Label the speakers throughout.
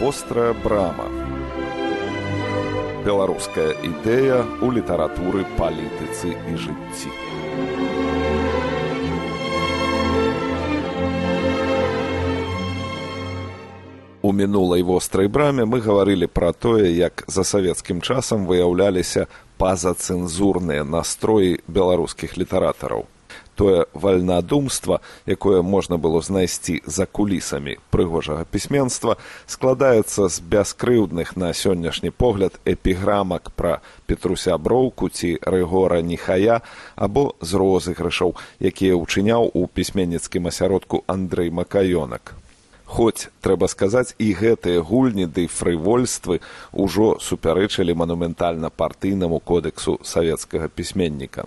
Speaker 1: вострая брама. Беларуская ідэя ў літаратуры палітыцы і жыцці. У мінулай вострай браме мы гаварылі пра тое, як за савецкім часам выяўляліся пазацэнзурныя настроі беларускіх літаратараў тое вальнадумства, якое можна было знайсці за кулісамі прыгожага пісьменства, складаецца з бяскрыўдных на сённяшні погляд эпіграмак пра петруся броўку ці рэгора ніхая або з розыгрышаў, якія ўчыняў у пісьменніцкім асяродку Андрэй Макаёнак. Хоць трэба сказаць і гэтыя гульні ды фрывольствы ўжо супярэчылі манументальна партыйнаму кодэксу савецкага пісьменніка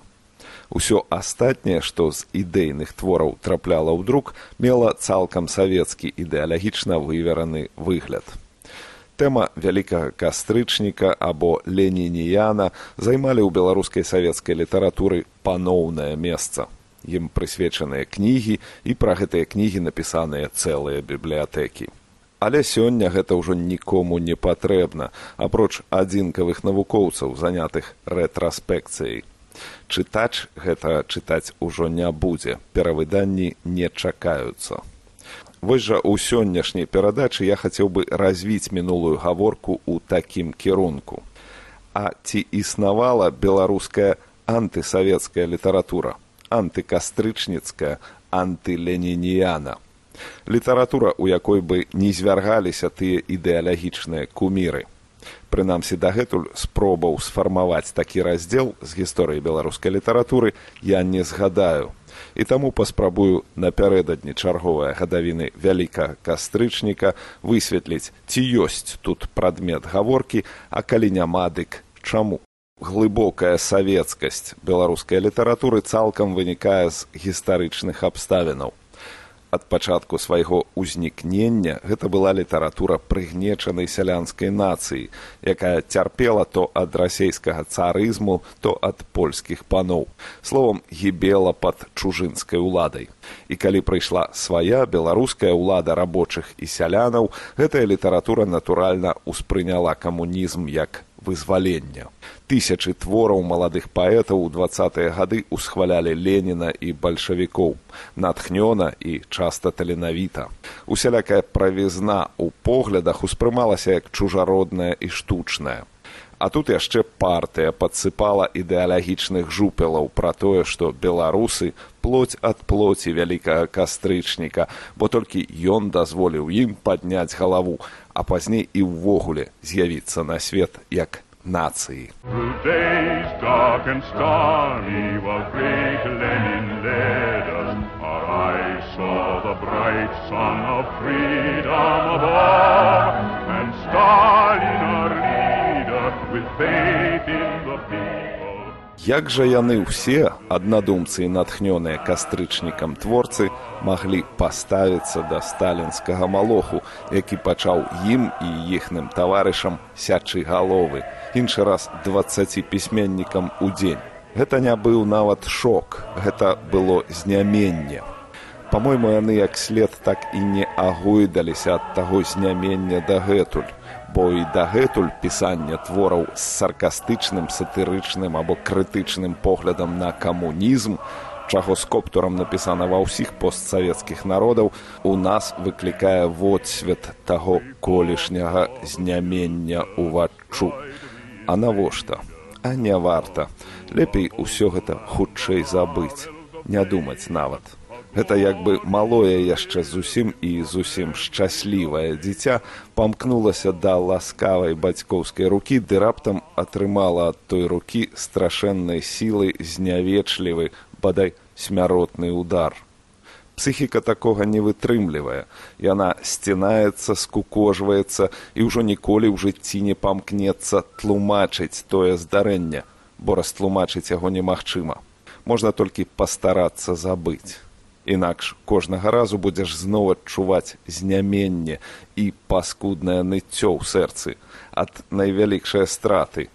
Speaker 1: усё астатняе што з ідэйных твораў трапляла ў друк мела цалкам савецкі ідэалагічна вывераны выгляд. Тэма вялікага кастрычніка або ленініяна займалі ў беларускай савецкай літаратуры паноўнае месца. Ім прысвечаныя кнігі і пра гэтыя кнігі напісаныя цэлыя бібліятэкі. Але сёння гэта ўжо нікому не патрэбна. Апроч адзінкавых навукоўцаў занятых рэтраспекцыяй чытач гэта чытаць ужо не будзе. Перавыданні не чакаюцца. Вось жа у сённяшняй перадачы я хацеў бы развіць мінулую гаворку ў такім кірунку. А ці існавала беларуская антысавецкая літаратура? Антыкастрычніцкая антыленініяна. Літаратура у якой бы не звяргаліся тыя ідэалагічныя куміры прынамсі дагэтуль спробаў сфармаваць такі раздзел з гісторыі беларускай літаратуры я не згадаю. І таму паспрабую напярэдадні чарговыя гадавіны вялікага кастрычніка высветліць ці ёсць тут прадмет гаворкі а калі няма дык чаму? Глыбокая савецкасць беларускай літаратуры цалкам вынікае з гістарычных абставінаў ад пачатку свайго ўзнікнення гэта была літаратура прыгнечанай сялянскай нацыі, якая цярпела то ад расейскага царызму, то ад польскіх паноў. Словом гібела пад чужынскай уладай. І калі прыйшла свая беларуская ўлада рабочых і сялянаў, гэтая літаратура натуральна ўспрыняла камунізм як вызвалення. Тысячы твораў маладых паэтаў у двадцатыя гады ўсхвалялі Леніна і бальшавікоў, натхнёна і часта таленавіта. Усялякая правізна ў поглядах успрымалася як чужародная і штучная. А тут яшчэ партыя падсыпала ідэалагічных жупелаў пра тое, што беларусы плоть ад плоці вялікага кастрычніка, бо толькі ён дазволіў ім падняць галаву, а пазней і ўвогуле з'явіцца на свет як нацыі. bright sun of freedom above and Stalin Як жа яны ўсе аднадумцы і натхнёныя кастрычнікам творцы маглі паставіцца да сталінскага малоху, які пачаў ім і іхным таварышам сячы галовы, іншы раз двацаці пісьменнікам у дзень. Гэта не быў нават шок, гэта было зняменне. Па-мойму, яны як след так і не агойдаліся ад таго знямення дагэтуль бо і дагэтуль пісання твораў з саркастычным сатырычным або крытычным поглядам на камунізм чаго з коптурам напісана ва ўсіх постсавецкіх народаў у нас выклікае водсвет таго колішняга знямення уваччу а навошта? А не варта. Лепей усё гэта хутчэй забыць не думаць нават Гэта як бы малое яшчэ зусім і зусім шчаслівае дзіця памкнулася да ласкавай бацькоўскай рукі ды раптам атрымала ад той рукі страшэннай сілы знявечлівы бадай смяротны удар. Псіхіка такога не вытрымлівае. Яна сцінаецца, скукожваецца і ўжо ніколі ў жыцці не памкнецца тлумачыць тое здарэнне, бо растлумачыць яго немагчыма. Можна толькі пастарацца забыць. Інакш кожнага разу будзеш зноў адчуваць знyaменне і паскуднае ныццё ў сэрцы ад найвялікшай страты.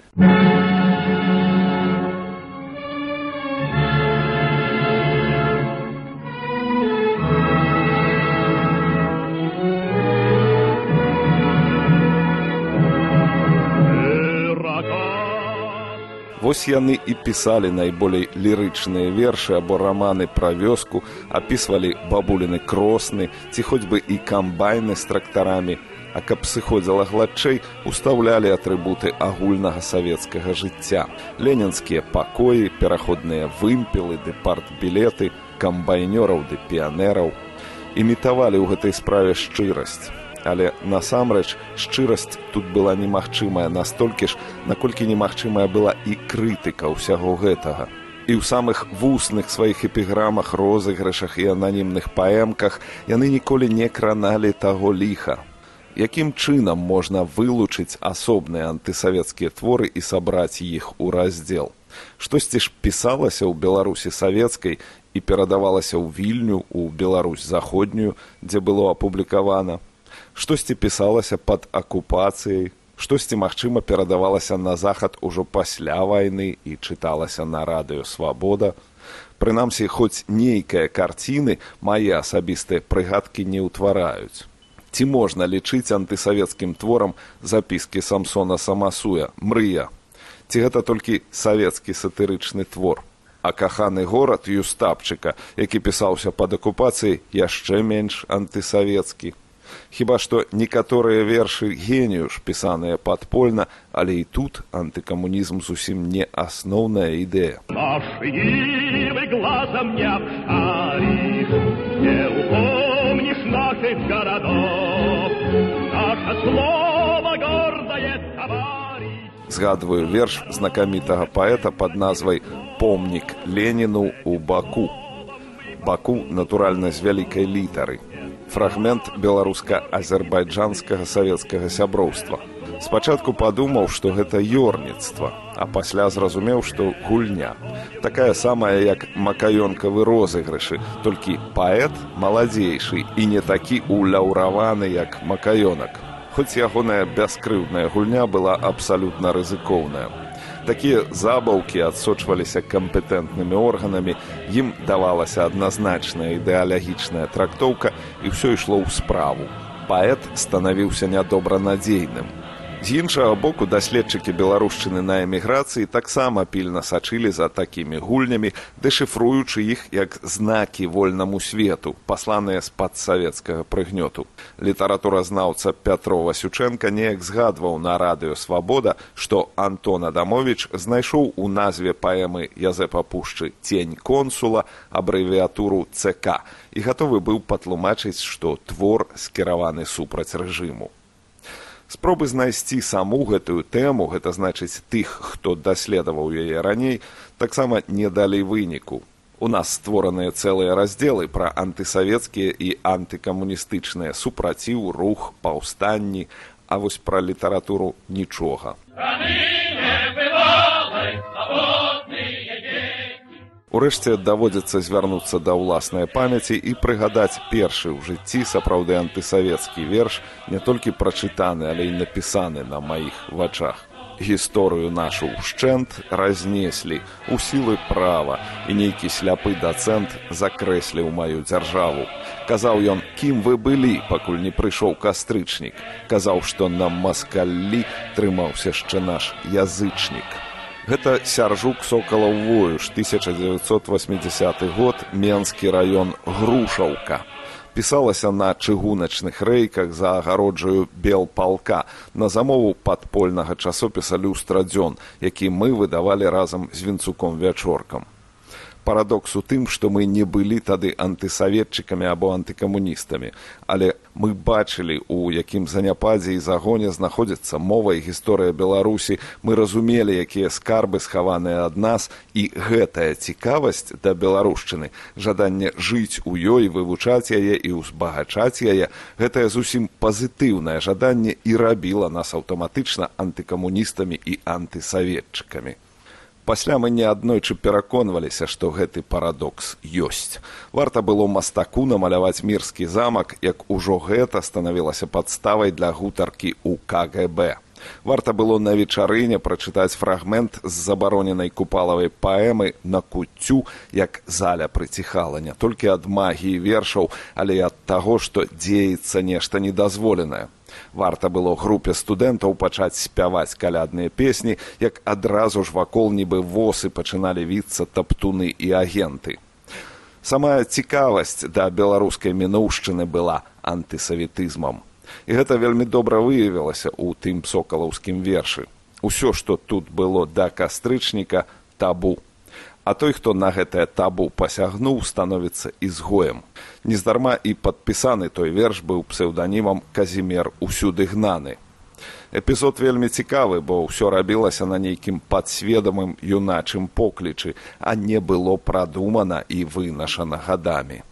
Speaker 1: Вось яны і пісалі найболей лірычныя вершы або раманы пра вёску, апісвалі бабуліны кросны, ці хоць бы і камбайны з трактарамі, а каб сыходзіла гладчэй, устаўлялі атрыбуты агульнага савецкага жыцця. Ленінскія пакоі, пераходныя вымпелы, ды партбілеты, камбайнёраў ды піянераў. Імітавалі ў гэтай справе шчырасць але насамрэч шчырасць тут была немагчымая настолькі ж наколькі немагчымая была і крытыка ўсяго гэтага. І ў самых вусных сваіх эпіграмах розыгрышах і ананімных паэмках яны ніколі не краналі таго ліха. Якім чынам можна вылучыць асобныя антысавецкія творы і сабраць іх у раздзел? Штосьці ж пісалася ў беларусі савецкай і перадавалася ў вільню у беларусь заходнюю дзе было апублікавана штосьці пісалася пад акупацыяй штосьці магчыма перадавалася на захад ужо пасля вайны і чыталася на радыё свабода прынамсі хоць нейкая карціны мае асабістыя прыгадкі не ўтвараюць. Ці можна лічыць антысавецкім творам запіскі самсона самасуя мрыя ці гэта толькі савецкі сатырычны твор? А каханы горад юстапчыка які пісаўся пад акупацыяй яшчэ менш антысавецкі хіба што некаторыя вершы генію ж пісаныя падпольна але і тут антыкамунізм зусім не асноўная ідэя. Глазам не обшаришь, не упомнишь наших городов, наше слово гордое товарищ. Згадваю верш знакамітага паэта пад назвай помнік леніну у баку баку натуральна з вялікай літары фрагмент беларуска-азербайджанскага савецкага сяброўства. Спачатку падумаў, што гэта ёрніцтва, а пасля зразумеў, што гульня. Такая самая, як макаёнкавы розыгрышы, толькі паэт маладзейшы і не такі уляўраваны, як макаёнак. Хоць ягоная бяскрыўдная гульня была абсалютна рызыкоўная такія забаўкі адсочваліся кампетэнтнымі органамі ім давалася адназначная ідэалагічная трактоўка і ўсё ішло ў справу. Паэт станавіўся нядобранадзейным З іншага боку даследчыкі беларушчыны на эміграцыі таксама пільна сачылі за такімі гульнямі, дэшыфруючы іх як знакі вольнаму свету, пасланыя з-пад савецкага прыгнёту. Літаратуразнаўца Пятро Васючэнка неяк згадваў на радыё свабода, што Антон Адамович знайшоў у назве паэмы Язэпа пушчы цень консула абрэвіатуру ЦК і гатовы быў патлумачыць, што твор скіраваны супраць рэжыму спробы знайсці саму гэтую тэму гэта значыць тых хто даследаваў яе раней таксама не далі выніку. У нас створаныя цэлыя раздзелы пра антысавецкія і антыкамуністычныя супраціў рух паўстанні а вось пра літаратуру нічога Урэшце даводзіцца звярнуцца да ўласнай памяці і прыгадаць першы ў жыцці сапраўды антысавецкі верш не толькі прачытаны, але і напісаны на маіх вачах. Гісторыю нашу ўшчэнт разнеслі у сілы права і нейкі сляпы дацэнт закрэсліў маю дзяржаву. Казаў ён, кім вы былі, пакуль не прыйшоў кастрычнік. Казаў, што на маскаллі трымаўся яшчэ наш язычнік. Гэта сяржук сокалаў вою ж 1980 год менскі раён грушаўка. Пісалася на чыгуначных рэйках за агароджаю белпалка на замову падпольнага часопіса люстрадзён, які мы выдавалі разам з вінцуком вячоркам парадокс у тым, што мы не былі тады антысаветчыкамі або антыкамуністамі, але мы бачылі, у якім заняпадзе і загоне знаходзіцца мова і гісторыя Беларусі, мы разумелі, якія скарбы схаваныя ад нас і гэтая цікавасць да беларушчыны, жаданне жыць у ёй, вывучаць яе і ўзбагачаць яе, гэтае зусім пазітыўнае жаданне і рабіла нас аўтаматычна антыкамуністамі і антысаветчыкамі пасля мы неаднойчы пераконваліся што гэты парадокс ёсць. Варта было мастаку намаляваць мірскі замак як ужо гэта станавілася падставай для гутаркі у кгб варта было на вечарыне прачытаць фрагмент з забароненай купалавай паэмы на куццю як заля прыціхала не толькі ад магіі вершаў але і ад таго што дзеецца нешта недазволенае Варта было групе студэнтаў пачаць спяваць калядныя песні, як адразу ж вакол нібы восы пачыналі віцца таптуны і агенты. Самая цікавасць да беларускай мінуўшчыны была антысаветызмам. І гэта вельмі добра выявілася ў тым сокалаўскім вершы. Усё, што тут было да кастрычніка табу а той хто на гэтае табу пасягнуў становіцца ізгоем. Нездарма і падпісаны той верш быў псеўданімам казімер усюды гнаны эпізод вельмі цікавы бо ўсё рабілася на нейкім падсведамым юначым поклічы а не было прадумана і вынашана гадамі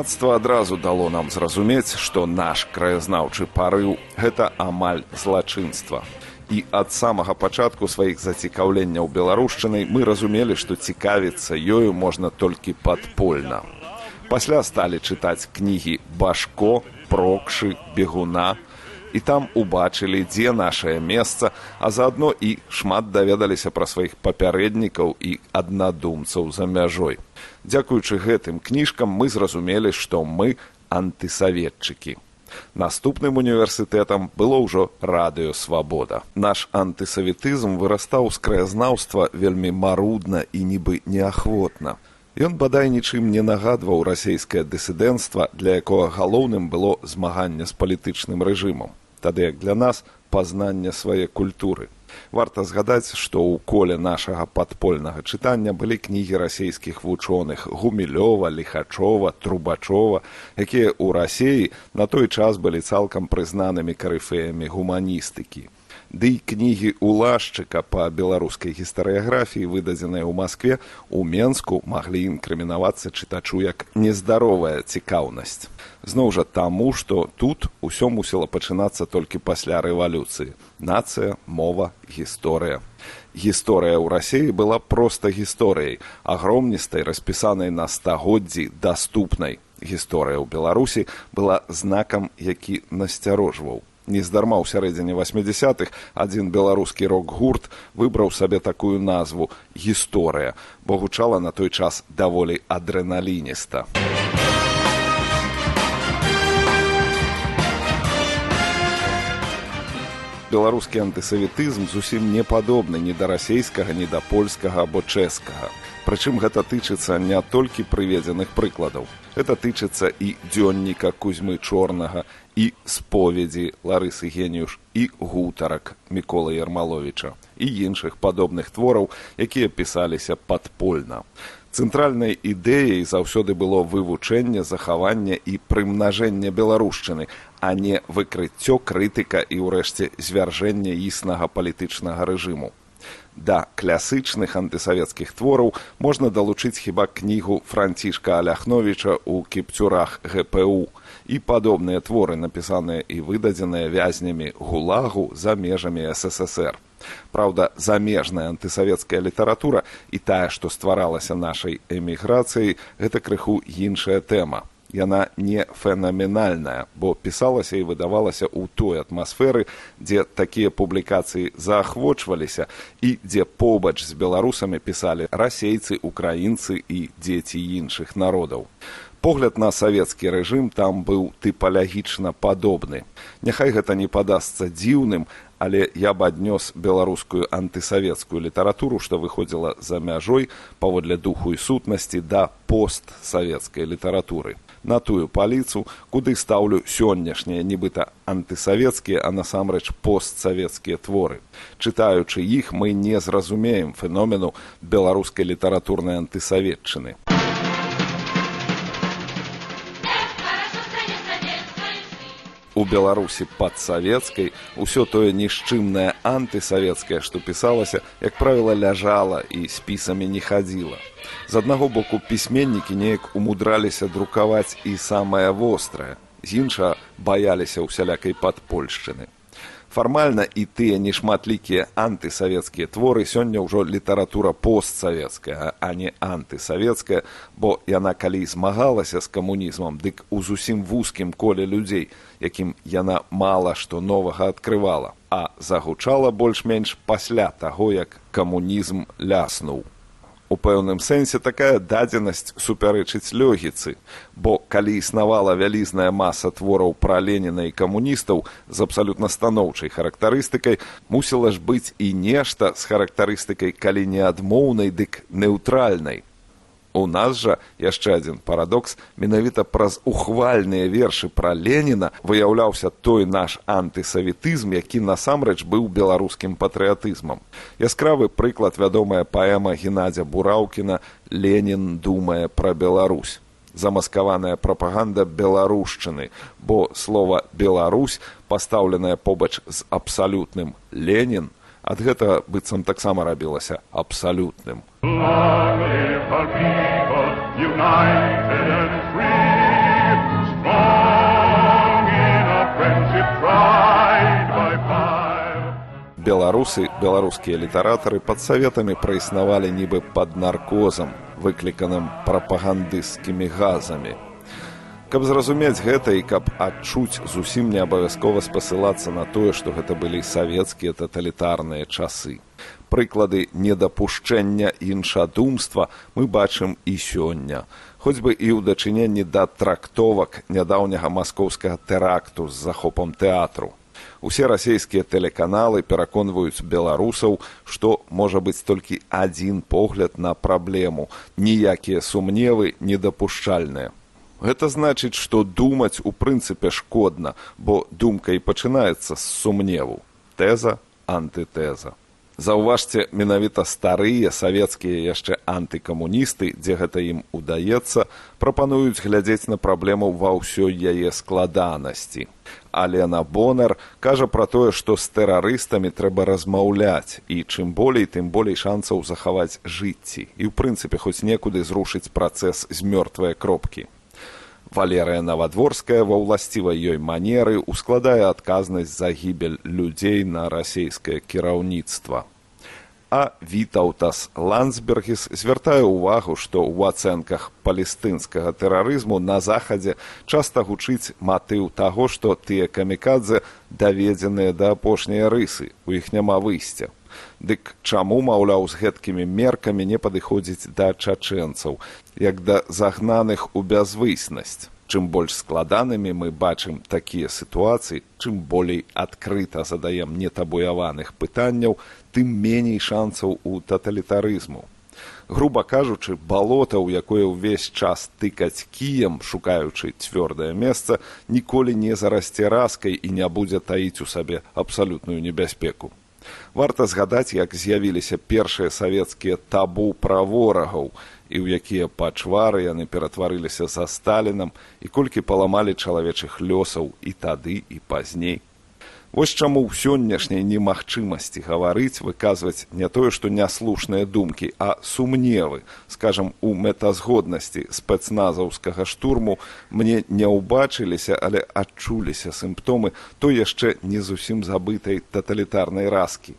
Speaker 1: грамадства адразу дало нам зразумець што наш краязнаўчы парыў гэта амаль злачынства. І ад самага пачатку сваіх зацікаўленняў беларушчынай мы разумелі што цікавіцца ёю можна толькі падпольна. Пасля сталі чытаць кнігі башко прокшы бегуна. І там убачылі дзе нашае месца а заадно і шмат даведаліся пра сваіх папярэднікаў і аднадумцаў за мяжой дзякуючы гэтым кніжкам мы зразумелі што мы антысаветчыкі. Наступным універсітэтам было ўжо радыёвабода наш антысаветызм вырастаў з краязнаўства вельмі марудна і нібы неахвотна. Ён бадай нічым не нагадваў расійскае дысідэнцтва, для якога галоўным было змаганне з палітычным рэжымам, тады як для нас пазнанне свае культуры варта згадаць што ў коле нашага падпольнага чытання былі кнігі расійскіх вучоных гумілёва лихачова трубачова якія ў рассеі на той час былі цалкам прызнанымі карыфеямі гуманістыкі ды і кнігі улашчыка па беларускай гістарыяграфіі выдадзеныя ў маскве у менску маглі інкрымінавацца чытачу як нездаровая цікаўнасць зноў жа таму што тут усё мусіла пачынацца толькі пасля рэвалюцыі. Нацыя мова гісторыя. Гісторыя ў рассіі была проста гісторыяй агромністай распісанай на стагоддзі даступнай. Гісторыя ў беларусі была знакам які насцярожваў нездарма ў сярэдзіне восьмидесятых адзін беларускі рок-гурт выбраў сабе такую назву гісторыя бо гучала на той час даволі адрэналініста. Беларускі антысаветызм зусім не падобны ні да расейскага ні да польскага або чэшскага прычым гэта тычыцца не толькі прыведзеных прыкладаў. Это тычыцца і дзённіка кузьмы чорнага і споведзі ларысы геніюш і гутарак мікола ярмаловича і іншых падобных твораў якія пісаліся падпольна. Цэнтральнай ідэяй заўсёды было вывучэнне захавання і прымнажэнне беларушчыны а не выкрыццё крытыка і ўрэшце звяржэння існага палітычнага рэжыму да класычных антысавецкіх твораў можна далучыць хіба кнігу францішка аляхновича ў кіпцюрах гпу і падобныя творы напісаныя і выдадзеныя вязнямі гулагу за межамі ссср Праўда, замежная антысавецкая літаратура і тая, што стваралася нашай эміграцыяй, гэта крыху іншая тэма. Яна не фенаменальная, бо пісалася і выдавалася ў той атмасферы, дзе такія публікацыі заахвочваліся і дзе побач з беларусамі пісалі расейцы, украінцы і дзеці іншых народаў. Погляд на савецкі рэжым там быў тыпалагічна падобны. Няхай гэта не падасца дзіўным але я б аднёс беларускую антысавецкую літаратуру што выходзіла за мяжой паводле духу і сутнасці да постсавецкай літаратуры на тую паліцу куды стаўлю сённяшнія нібыта антысавецкія а насамрэч постсавецкія творы. Чытаючы іх мы не зразумеем феномену беларускай літаратурнай антысаветчыны у беларусі падсавецкай усё тое нішчымнае антысавецкае што пісалася як правіла ляжала і спісамі не хадзіла. З аднаго боку пісьменнікі неяк умудраліся друкаваць і самае вострае. З інша баяліся ўсялякай падпольшчыны фармальна і тыя нешматлікія антысавецкія творы. Сёння ўжо літаратура постсавецкая а не антысавецкая бо яна калі змагалася з камунізмам дык у зусім вузкім коле людзей якім яна мала што новага адкрывала а загучала больш-менш пасля таго як камунізм ляснуў у пэўным сэнсе такая дадзенасць супярэчыць лёгіцы бо калі існавала вялізная маса твораў пра леніна і камуністаў з абсалютна станоўчай характарыстыкай мусіла ж быць і нешта з характарыстыкай калі не адмоўнай дык неўтральнай У нас жа яшчэ адзін парадокс менавіта праз ухвальныя вершы пра Леніна выяўляўся той наш антысаветызм, які насамрэч быў беларускім патрыятызмам. Яскравы прыклад вядомая паэма Геннадзя Бураўкіна Ленін думае пра Беларусь. Замаскаваная прапаганда беларушчыны, бо слова Беларусь, пастаўленая побач з абсалютным Ленін, ад гэтага быццам таксама рабілася абсалютным. Беларусы, беларускія літаратары пад саветамі праіснавалі нібы пад наркозам, выкліканым прапагандысцкімі газамі. Каб зразумець гэта і каб адчуць зусім не абавязкова спасылацца на тое, што гэта былі савецкія таталітарныя часы. Прыклады недапушчэння іншадумства мы бачым і сёння. Хоць бы і ў дачыненні да трактовак нядаўняга маскоўскага тэракту з захопам тэатру. Усе расійскія тэлеканалы пераконваюць беларусаў, што можа быць толькі адзін погляд на праблему, ніякія сумневы недапушчальныя. Гэта значыць, што думаць у прынцыпе шкодна, бо думка і пачынаецца з сумневу. Тэза, антытэза. Заўважце менавіта старыя савецкія яшчэ антыкамуністы, дзе гэта ім удаецца, прапануюць глядзець на праблему ва ўсёй яе складанасці. Алена Бонар кажа пра тое, што з тэрарыстамі трэба размаўляць і чым болей, тым болей шанцаў захаваць жыцці і ў прынцыпе хоць некуды зрушыць працэс з мёртвыя кропкі. Валерыя Навадворская ва ўласцівай ёй манеры ускладае адказнасць за гібель людзей на расійскае кіраўніцтва. А Вітаўтас Ландсбергіс звяртае ўвагу, што ў ацэнках палестынскага тэрарызму на захадзе часта гучыць матыў таго, што тыя камікадзе даведзеныя да апошняй рысы, у іх няма выйсця. Дык чаму, маўляў, з гэткімі меркамі не падыходзіць да чачэнцаў, як да загнаных у бязвыснасць. Чым больш складанымі мы бачым такія сітуацыі, чым болей адкрыта задаем нетабуяваных пытанняў, тым меней шанцаў у таталітарызму. Груба кажучы, балота, у якое ўвесь час тыкаць кіем, шукаючы цвёрдае месца, ніколі не зарасце раскай і не будзе таіць у сабе абсалютную небяспеку. Варта згадаць, як з'явіліся першыя савецкія табу пра ворагаў і ў якія пачвары яны ператварыліся за сталінам і колькі паламалі чалавечых лёсаў і тады і пазней. Вось чаму ў сённяшняй немагчымасці гаварыць выказваць не тое, што няслушныя думкі, а сумневы, скажам, у мэтазгоднасці спецназаўскага штурму мне не ўбачыліся, але адчуліся сімптомы той яшчэ не зусім забытай таталітарнай раскі.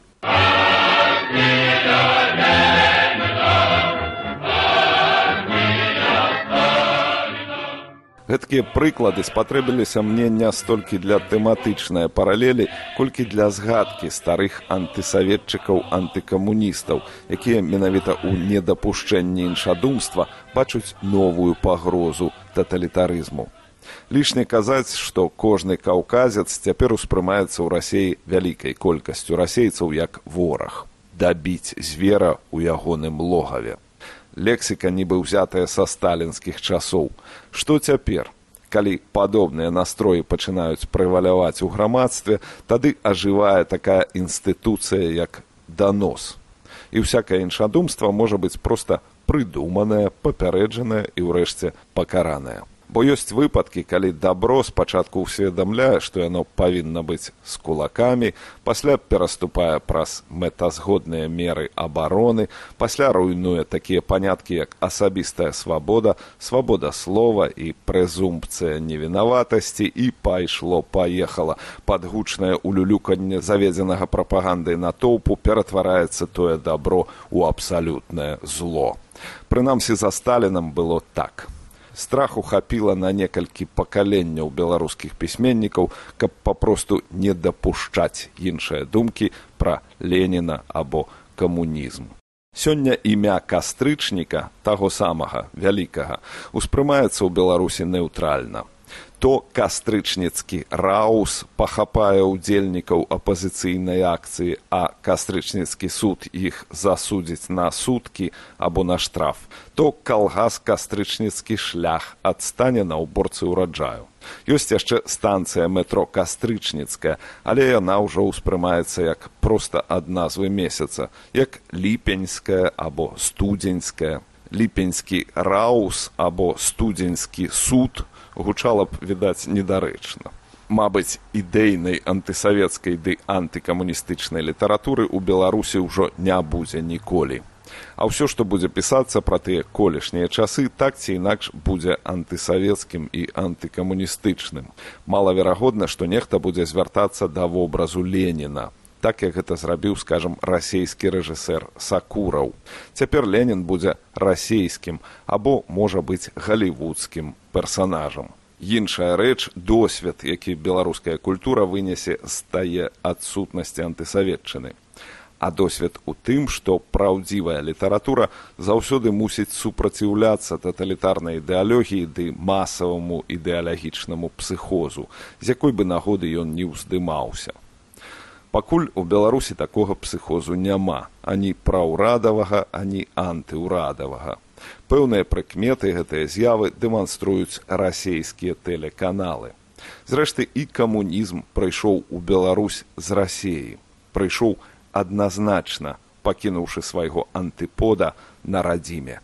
Speaker 1: Гэткія прыклады спатрэбіліся мне не столькі для тэматычнай паралелі, колькі для згадкі старых антысаветчыкаў антыкамуністаў, якія менавіта ў недапушчэнні іншадумства бачуць новую пагрозу таталітарызму. Лішне казаць, што кожны каўказец цяпер успрымаецца ў рассеі вялікай колькасцю расейцаў як вораг, дабіць звера ў ягоным логаве лексіка нібы ўзятая са сталінскіх часоў. Што цяпер? Калі падобныя настроі пачынаюць прываляваць у грамадстве, тады ажывае такая інстытуцыя як данос. І ўсякае іншадумства можа быць проста прыдуманае, папярэджанае і ўрэшце пакаранае. Бо ёсць выпадкі калі дабро спачатку ўсведамляе што яно павінна быць з кулакамі пасля пераступае праз мэтазгодныя меры абароны пасля руйнуе такія паняткі як асабістая свабода свабода слова і прэзумпцыя невінаватасці і пайшло паехала. Падгучнае улюлюканне заведзенага прапагандай натоўпу ператвараецца тое дабро у абсалютнае зло. Прынамсі за сталінам было так страху хапіла на некалькі пакаленняў беларускіх пісьменнікаў каб папросту не дапушчаць іншыя думкі пра леніна або камунізм. Сёння імя кастрычніка таго самага вялікага успрымаецца ў беларусі неўтральна то кастрычніцкі раус пахапае ўдзельнікаў апазіцыйнай акцыі а кастрычніцкі суд іх засудзіць на суткі або на штраф. То калгас кастрычніцкі шлях адстане на ўборцы ўраджаю. Ёсць яшчэ станцыя метро кастрычніцкая але яна ўжо ўспрымаецца як проста ад назвы месяца як ліпеньская або студзеньская. Ліпеньскі раус або студзеньскі суд гучала б відаць недарэчна. Мабыць ідэйнай антысавецкай ды антыкамуністычнай літаратуры ў беларусі ўжо не будзе ніколі. А ўсё што будзе пісацца пра тыя колішнія часы так ці інакш будзе антысавецкім і антыкамуністычным. Малаверагодна што нехта будзе звяртацца да вобразу леніна так як гэта зрабіў скажам расійскі рэжысэр сакураў. Цяпер ленін будзе расійскім або можа быць галівудскім персанажам. Іншая рэч досвед які беларуская культура вынесе з тае адсутнасці антысаветчыны. А досвед у тым што праўдзівая літаратура заўсёды мусіць супраціўляцца таталітарнай ідэалогіі ды масаваму ідэалагічнаму псыхозу з якой бы нагоды ён не ўздымаўся пакуль у беларусі такога псыхозу няма. Ані праўрадавага ані антыўрадавага. Пэўныя прыкметы гэтыя з'явы дэманструюць расійскія тэлеканалы. Зрэшты і камунізм прыйшоў у беларусь з рассеі прыйшоў адназначна пакінуўшы свайго антыпода на радзіме.